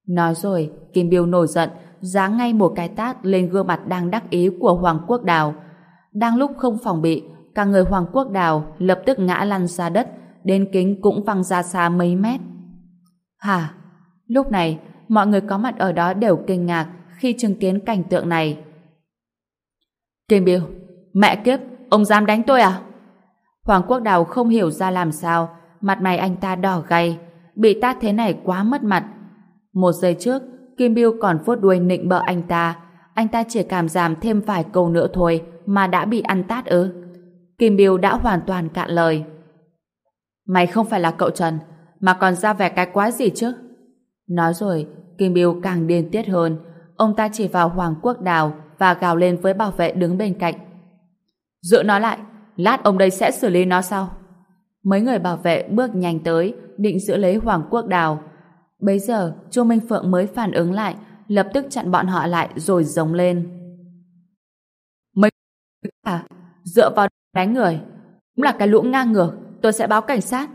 S1: Nói rồi, Kim Biêu nổi giận, giáng ngay một cái tát lên gương mặt đang đắc ý của Hoàng Quốc Đào. Đang lúc không phòng bị, cả người Hoàng Quốc Đào lập tức ngã lăn ra đất, đến kính cũng văng ra xa mấy mét. Hả? Lúc này, mọi người có mặt ở đó đều kinh ngạc khi chứng kiến cảnh tượng này. Kim Biêu, mẹ kiếp, ông dám đánh tôi à? Hoàng Quốc Đào không hiểu ra làm sao, mặt mày anh ta đỏ gay, bị tát thế này quá mất mặt. Một giây trước, Kim Biêu còn vuốt đuôi nịnh bợ anh ta, anh ta chỉ cảm giảm thêm vài câu nữa thôi mà đã bị ăn tát ư. Kim Biêu đã hoàn toàn cạn lời. Mày không phải là cậu Trần, mà còn ra vẻ cái quái gì chứ? Nói rồi, Kim Biêu càng điên tiết hơn. Ông ta chỉ vào Hoàng Quốc Đào và gào lên với bảo vệ đứng bên cạnh. Giữ nó lại, lát ông đây sẽ xử lý nó sau. Mấy người bảo vệ bước nhanh tới, định giữ lấy Hoàng Quốc Đào. Bấy giờ, Chu Minh Phượng mới phản ứng lại, lập tức chặn bọn họ lại rồi giống lên. Mấy à, dựa vào đánh người, cũng là cái lũ ngang ngược, tôi sẽ báo cảnh sát.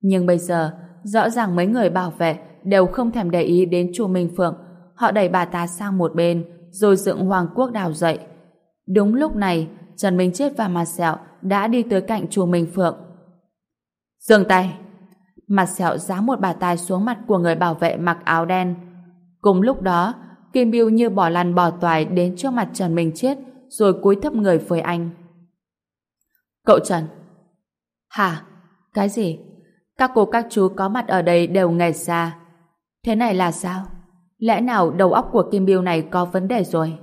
S1: Nhưng bây giờ, rõ ràng mấy người bảo vệ đều không thèm để ý đến Chu Minh Phượng. Họ đẩy bà ta sang một bên, rồi dựng Hoàng Quốc Đào dậy. Đúng lúc này, Trần Minh Chết và Mặt Sẹo đã đi tới cạnh Chu Minh Phượng. Dừng tay! Mặt Sẹo giá một bà tay xuống mặt của người bảo vệ mặc áo đen. Cùng lúc đó, Kim Biêu như bỏ lăn bỏ toài đến trước mặt Trần Minh Chết, rồi cúi thấp người với anh. Cậu Trần! Hả? Cái gì? Các cô các chú có mặt ở đây đều nghề ra. Thế này là sao? Lẽ nào đầu óc của Kim Biêu này có vấn đề rồi?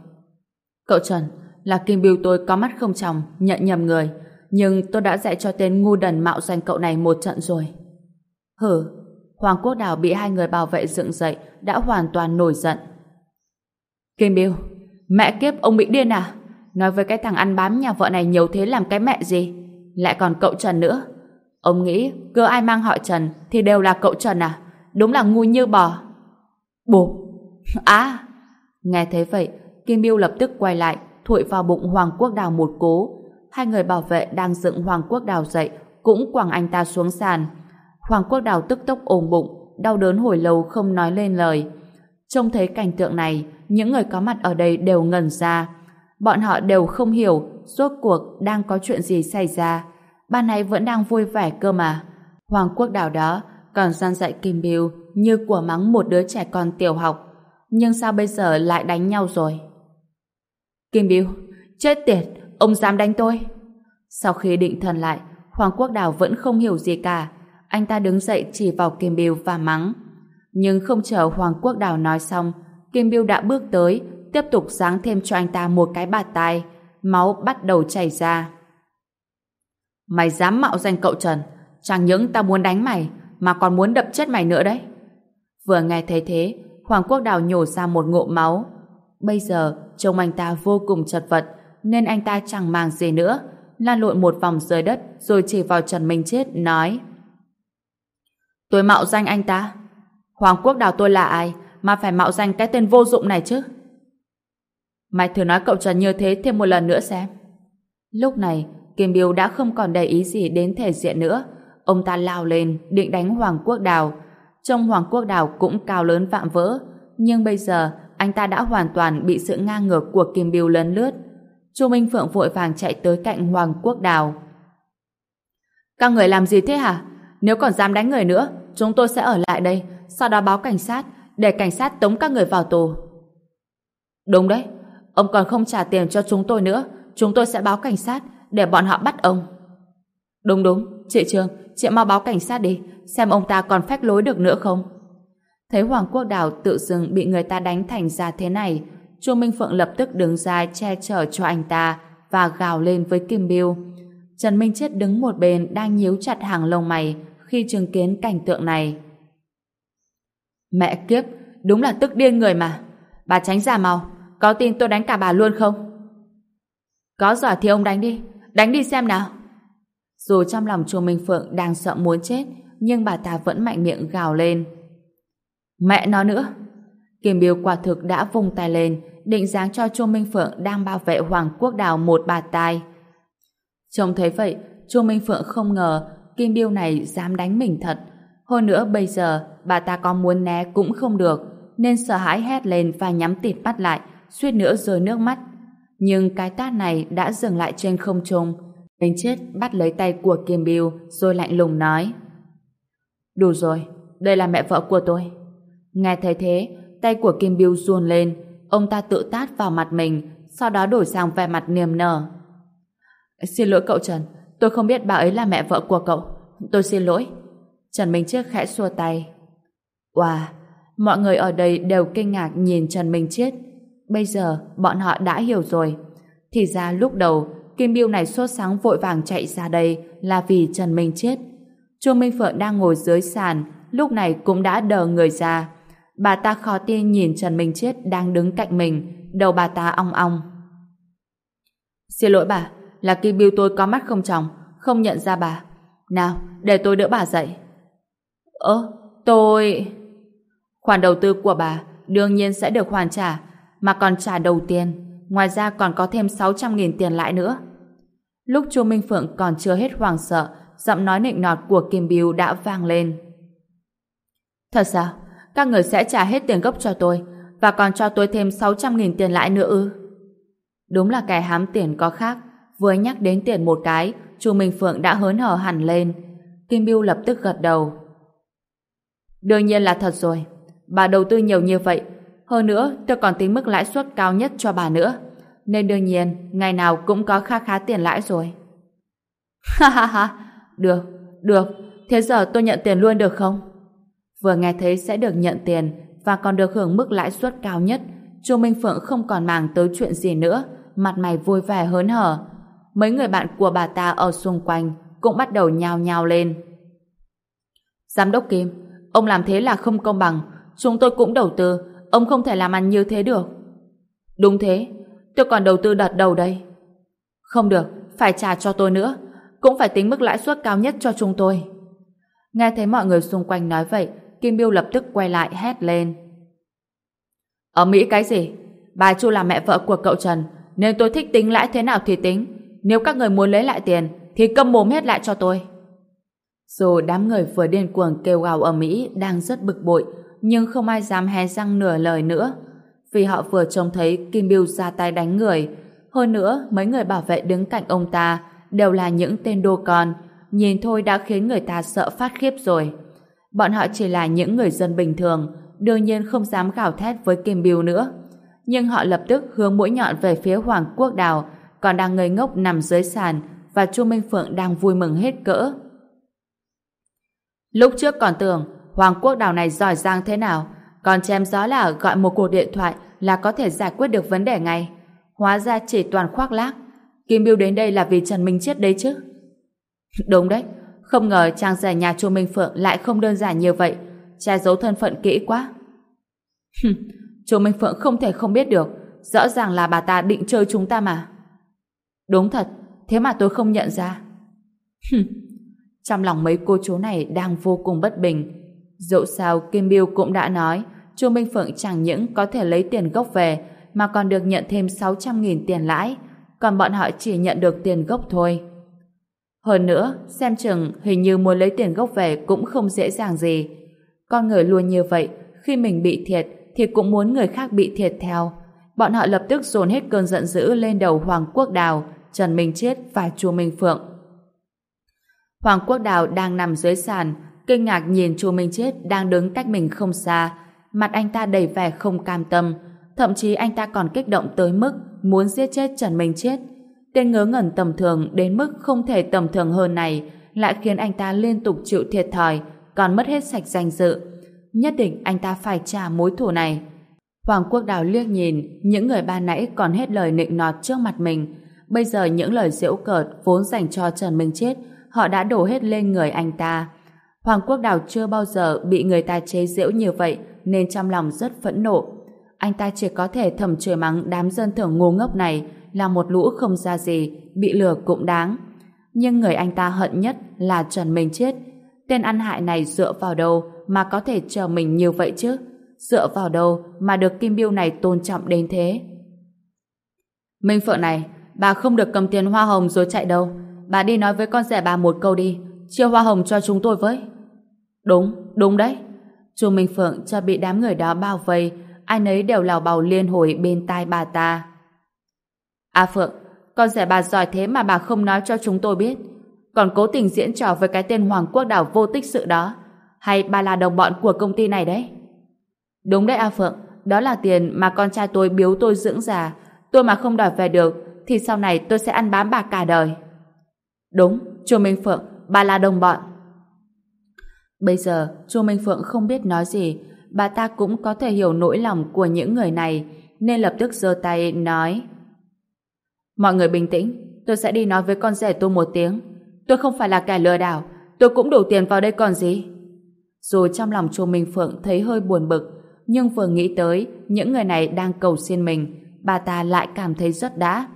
S1: Cậu Trần, là Kim Biêu tôi có mắt không chồng, nhận nhầm người. Nhưng tôi đã dạy cho tên ngu đần mạo danh cậu này một trận rồi. Hử, Hoàng Quốc Đào bị hai người bảo vệ dựng dậy đã hoàn toàn nổi giận. Kim Biêu, mẹ kiếp ông bị điên à? Nói với cái thằng ăn bám nhà vợ này nhiều thế làm cái mẹ gì? Lại còn cậu Trần nữa. Ông nghĩ cứ ai mang họ Trần thì đều là cậu Trần à? Đúng là ngu như bò. Bụp! À! Nghe thế vậy, Kim Biêu lập tức quay lại, thụi vào bụng Hoàng Quốc Đào một cố. Hai người bảo vệ đang dựng Hoàng Quốc Đào dậy, cũng quẳng anh ta xuống sàn. Hoàng Quốc Đào tức tốc ôm bụng, đau đớn hồi lâu không nói lên lời. Trông thấy cảnh tượng này, những người có mặt ở đây đều ngẩn ra. Bọn họ đều không hiểu rốt cuộc đang có chuyện gì xảy ra. Ban này vẫn đang vui vẻ cơ mà. Hoàng Quốc Đào đó còn gian dạy Kim Biêu như của mắng một đứa trẻ con tiểu học. Nhưng sao bây giờ lại đánh nhau rồi? Kim Biêu, chết tiệt, ông dám đánh tôi. Sau khi định thần lại, Hoàng Quốc Đào vẫn không hiểu gì cả. Anh ta đứng dậy chỉ vào Kim Biêu và mắng. Nhưng không chờ Hoàng Quốc Đào nói xong, Kim Biêu đã bước tới, tiếp tục giáng thêm cho anh ta một cái bạt tai. Máu bắt đầu chảy ra. Mày dám mạo danh cậu Trần, chẳng những tao muốn đánh mày, mà còn muốn đập chết mày nữa đấy. Vừa nghe thấy thế, Hoàng Quốc Đào nhổ ra một ngộ máu. Bây giờ, trông anh ta vô cùng chật vật, nên anh ta chẳng màng gì nữa, lan lội một vòng dưới đất rồi chỉ vào Trần Minh Chết, nói Tôi mạo danh anh ta. Hoàng Quốc Đào tôi là ai mà phải mạo danh cái tên vô dụng này chứ? Mày thử nói cậu Trần như thế thêm một lần nữa xem. Lúc này, Kim Biêu đã không còn để ý gì đến thể diện nữa. Ông ta lao lên, định đánh Hoàng Quốc Đào. Trông Hoàng Quốc Đào cũng cao lớn vạm vỡ. Nhưng bây giờ, anh ta đã hoàn toàn bị sự ngang ngược của Kim Biêu lấn lướt. Chu Minh Phượng vội vàng chạy tới cạnh Hoàng Quốc Đào. Các người làm gì thế hả? Nếu còn dám đánh người nữa, chúng tôi sẽ ở lại đây, sau đó báo cảnh sát, để cảnh sát tống các người vào tù. Đúng đấy, ông còn không trả tiền cho chúng tôi nữa, chúng tôi sẽ báo cảnh sát, để bọn họ bắt ông. Đúng đúng, chị Trương, chị mau báo cảnh sát đi, xem ông ta còn phách lối được nữa không. Thấy Hoàng Quốc Đào tự dưng bị người ta đánh thành ra thế này, Chu Minh Phượng lập tức đứng ra che chở cho anh ta và gào lên với Kim Biêu. Trần Minh Chết đứng một bên đang nhíu chặt hàng lông mày khi chứng kiến cảnh tượng này. Mẹ kiếp, đúng là tức điên người mà. Bà tránh ra mau, có tin tôi đánh cả bà luôn không? Có giỏi thì ông đánh đi, đánh đi xem nào. Dù trong lòng chùa Minh Phượng đang sợ muốn chết, nhưng bà ta vẫn mạnh miệng gào lên. Mẹ nó nữa! Kim Biêu quả thực đã vùng tay lên, định dáng cho Chu Minh Phượng đang bảo vệ Hoàng Quốc Đào một bà tai. Trông thấy vậy, Chu Minh Phượng không ngờ Kim Biêu này dám đánh mình thật. Hơn nữa bây giờ, bà ta có muốn né cũng không được, nên sợ hãi hét lên và nhắm tịt mắt lại, suýt nữa rơi nước mắt. Nhưng cái tát này đã dừng lại trên không trung. Minh chết bắt lấy tay của Kim Biêu rồi lạnh lùng nói Đủ rồi, đây là mẹ vợ của tôi. Nghe thấy thế, tay của Kim Biêu run lên, ông ta tự tát vào mặt mình, sau đó đổi sang vẻ mặt niềm nở. Xin lỗi cậu Trần, tôi không biết bà ấy là mẹ vợ của cậu. Tôi xin lỗi. Trần Minh Chiết khẽ xua tay. Wow, mọi người ở đây đều kinh ngạc nhìn Trần Minh Chiết. Bây giờ, bọn họ đã hiểu rồi. Thì ra lúc đầu, Kim Biêu này sốt sáng vội vàng chạy ra đây là vì Trần Minh chết Chu Minh Phượng đang ngồi dưới sàn, lúc này cũng đã đờ người ra. Bà ta khó tin nhìn Trần Minh chết đang đứng cạnh mình, đầu bà ta ong ong. Xin lỗi bà, là Kim Biêu tôi có mắt không tròng, không nhận ra bà. Nào, để tôi đỡ bà dậy. Ơ, tôi... Khoản đầu tư của bà đương nhiên sẽ được hoàn trả, mà còn trả đầu tiên. Ngoài ra còn có thêm 600.000 tiền lãi nữa. Lúc Chu Minh Phượng còn chưa hết hoàng sợ, giọng nói nịnh nọt của Kim Biêu đã vang lên. Thật sao? Các người sẽ trả hết tiền gốc cho tôi và còn cho tôi thêm 600.000 tiền lãi nữa ư? Đúng là kẻ hám tiền có khác. Vừa nhắc đến tiền một cái, Chu Minh Phượng đã hớn hở hẳn lên. Kim Biêu lập tức gật đầu. Đương nhiên là thật rồi. Bà đầu tư nhiều như vậy. Hơn nữa, tôi còn tính mức lãi suất cao nhất cho bà nữa. Nên đương nhiên, ngày nào cũng có kha khá tiền lãi rồi. Ha ha ha, được, được. Thế giờ tôi nhận tiền luôn được không? Vừa nghe thấy sẽ được nhận tiền và còn được hưởng mức lãi suất cao nhất, Chu Minh Phượng không còn màng tới chuyện gì nữa, mặt mày vui vẻ hớn hở. Mấy người bạn của bà ta ở xung quanh cũng bắt đầu nhào nhào lên. Giám đốc Kim, ông làm thế là không công bằng. Chúng tôi cũng đầu tư, ông không thể làm ăn như thế được. Đúng thế, tôi còn đầu tư đợt đầu đây. Không được, phải trả cho tôi nữa. Cũng phải tính mức lãi suất cao nhất cho chúng tôi. Nghe thấy mọi người xung quanh nói vậy, Kim Biêu lập tức quay lại hét lên. Ở Mỹ cái gì? Bà Chu là mẹ vợ của cậu Trần, nên tôi thích tính lãi thế nào thì tính. Nếu các người muốn lấy lại tiền, thì câm mồm hết lại cho tôi. Dù đám người vừa điên cuồng kêu gào ở Mỹ đang rất bực bội, nhưng không ai dám hé răng nửa lời nữa. Vì họ vừa trông thấy Kim Biêu ra tay đánh người. Hơn nữa, mấy người bảo vệ đứng cạnh ông ta đều là những tên đô con, nhìn thôi đã khiến người ta sợ phát khiếp rồi. Bọn họ chỉ là những người dân bình thường, đương nhiên không dám gào thét với Kim Biêu nữa. Nhưng họ lập tức hướng mũi nhọn về phía Hoàng Quốc Đào, còn đang ngây ngốc nằm dưới sàn và Chu Minh Phượng đang vui mừng hết cỡ. Lúc trước còn tưởng Hoàng Quốc Đào này giỏi giang thế nào, còn chém gió là gọi một cuộc điện thoại là có thể giải quyết được vấn đề ngay. Hóa ra chỉ toàn khoác lác. Kim Biêu đến đây là vì Trần Minh chết đấy chứ. Đúng đấy, không ngờ trang rẻ nhà Chu Minh Phượng lại không đơn giản như vậy, che giấu thân phận kỹ quá. Chu Minh Phượng không thể không biết được, rõ ràng là bà ta định chơi chúng ta mà. Đúng thật, thế mà tôi không nhận ra. Trong lòng mấy cô chú này đang vô cùng bất bình. Dẫu sao Kim Biêu cũng đã nói Chu Minh Phượng chẳng những có thể lấy tiền gốc về mà còn được nhận thêm 600.000 tiền lãi còn bọn họ chỉ nhận được tiền gốc thôi. Hơn nữa, xem chừng hình như muốn lấy tiền gốc về cũng không dễ dàng gì. Con người luôn như vậy, khi mình bị thiệt thì cũng muốn người khác bị thiệt theo. Bọn họ lập tức dồn hết cơn giận dữ lên đầu Hoàng Quốc Đào, Trần Minh Chết và Chu Minh Phượng. Hoàng Quốc Đào đang nằm dưới sàn, kinh ngạc nhìn Chu Minh Chết đang đứng cách mình không xa. Mặt anh ta đầy vẻ không cam tâm, thậm chí anh ta còn kích động tới mức muốn giết chết Trần Minh Chết. Tên ngớ ngẩn tầm thường đến mức không thể tầm thường hơn này lại khiến anh ta liên tục chịu thiệt thòi, còn mất hết sạch danh dự. Nhất định anh ta phải trả mối thù này. Hoàng Quốc Đào liếc nhìn những người ban nãy còn hết lời nịnh nọt trước mặt mình. Bây giờ những lời giễu cợt vốn dành cho Trần Minh Chết họ đã đổ hết lên người anh ta. Hoàng Quốc Đào chưa bao giờ bị người ta chế giễu như vậy nên trong lòng rất phẫn nộ. Anh ta chỉ có thể thầm chửi mắng đám dân thường ngu ngốc này là một lũ không ra gì, bị lừa cũng đáng. Nhưng người anh ta hận nhất là Trần Minh Chết. Tên ăn hại này dựa vào đâu mà có thể chờ mình như vậy chứ? Dựa vào đâu mà được Kim Biêu này tôn trọng đến thế? Minh Phượng này, bà không được cầm tiền hoa hồng rồi chạy đâu. Bà đi nói với con rẻ bà một câu đi, chia hoa hồng cho chúng tôi với. Đúng, đúng đấy. Chu Minh Phượng cho bị đám người đó bao vây, ai nấy đều lào bào liên hồi bên tai bà ta. A Phượng, con rể bà giỏi thế mà bà không nói cho chúng tôi biết. Còn cố tình diễn trò với cái tên Hoàng Quốc Đảo vô tích sự đó. Hay bà là đồng bọn của công ty này đấy? Đúng đấy A Phượng, đó là tiền mà con trai tôi biếu tôi dưỡng già. Tôi mà không đòi về được, thì sau này tôi sẽ ăn bám bà cả đời. Đúng, Chu Minh Phượng, bà là đồng bọn. Bây giờ, Chu Minh Phượng không biết nói gì, bà ta cũng có thể hiểu nỗi lòng của những người này, nên lập tức giơ tay nói Mọi người bình tĩnh, tôi sẽ đi nói với con rể tôi một tiếng. Tôi không phải là kẻ lừa đảo, tôi cũng đủ tiền vào đây còn gì. Rồi trong lòng Chu Minh Phượng thấy hơi buồn bực, nhưng vừa nghĩ tới những người này đang cầu xin mình, bà ta lại cảm thấy rất đã.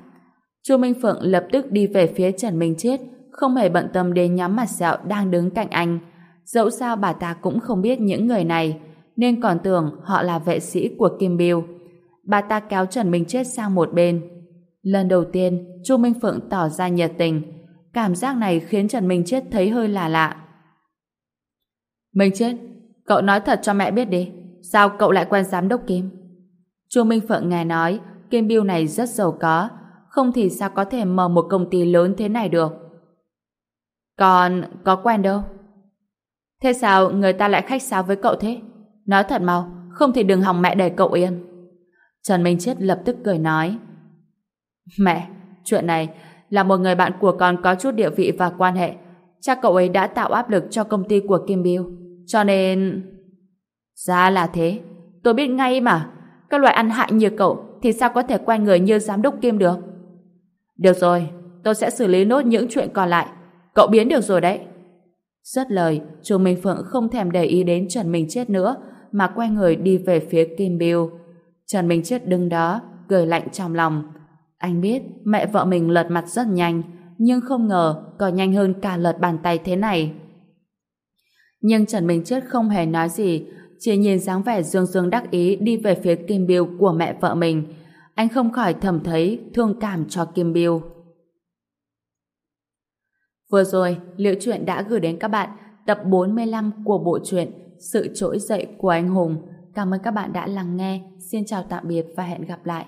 S1: Chu Minh Phượng lập tức đi về phía Trần Minh Chết, không hề bận tâm đến nhóm mặt sẹo đang đứng cạnh anh. Dẫu sao bà ta cũng không biết những người này, nên còn tưởng họ là vệ sĩ của Kim Biêu. Bà ta kéo Trần Minh Chết sang một bên. Lần đầu tiên, Chu Minh Phượng tỏ ra nhiệt tình. Cảm giác này khiến Trần Minh Chết thấy hơi lạ lạ. Minh Chết, cậu nói thật cho mẹ biết đi. Sao cậu lại quen giám đốc Kim? Chu Minh Phượng nghe nói Kim Biêu này rất giàu có, không thì sao có thể mở một công ty lớn thế này được. Còn có quen đâu. Thế sao người ta lại khách sáo với cậu thế? Nói thật mau, không thì đừng hòng mẹ để cậu yên. Trần Minh Chết lập tức cười nói. Mẹ, chuyện này là một người bạn của con có chút địa vị và quan hệ. cha cậu ấy đã tạo áp lực cho công ty của Kim Biêu. Cho nên... Ra là thế. Tôi biết ngay mà. Các loại ăn hại như cậu thì sao có thể quen người như giám đốc Kim được? Được rồi, tôi sẽ xử lý nốt những chuyện còn lại. Cậu biến được rồi đấy. Rất lời, Chu Minh Phượng không thèm để ý đến Trần Minh Chết nữa, mà quay người đi về phía Kim Biêu. Trần Minh Chết đứng đó, cười lạnh trong lòng. Anh biết mẹ vợ mình lật mặt rất nhanh, nhưng không ngờ còn nhanh hơn cả lật bàn tay thế này. Nhưng Trần Minh Chết không hề nói gì, chỉ nhìn dáng vẻ dương dương đắc ý đi về phía Kim Biêu của mẹ vợ mình. Anh không khỏi thầm thấy thương cảm cho Kim Biêu. Vừa rồi, Liễu Chuyện đã gửi đến các bạn tập 45 của bộ truyện Sự trỗi dậy của anh hùng. Cảm ơn các bạn đã lắng nghe. Xin chào tạm biệt và hẹn gặp lại.